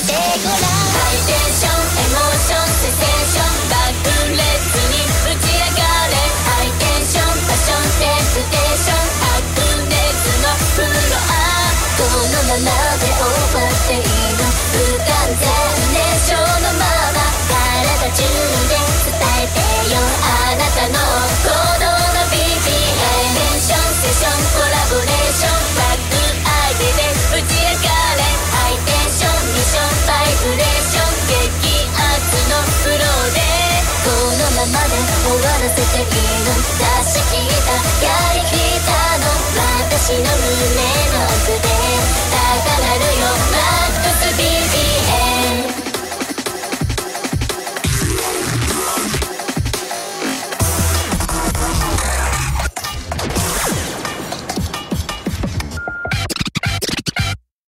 てごらん。ハイテンションエモーションセテーション爆裂に打ち上がれ。ハイテンションパッションセンステーションバップネスのフロア。このままで終わっていいの終わらせている。出し切った。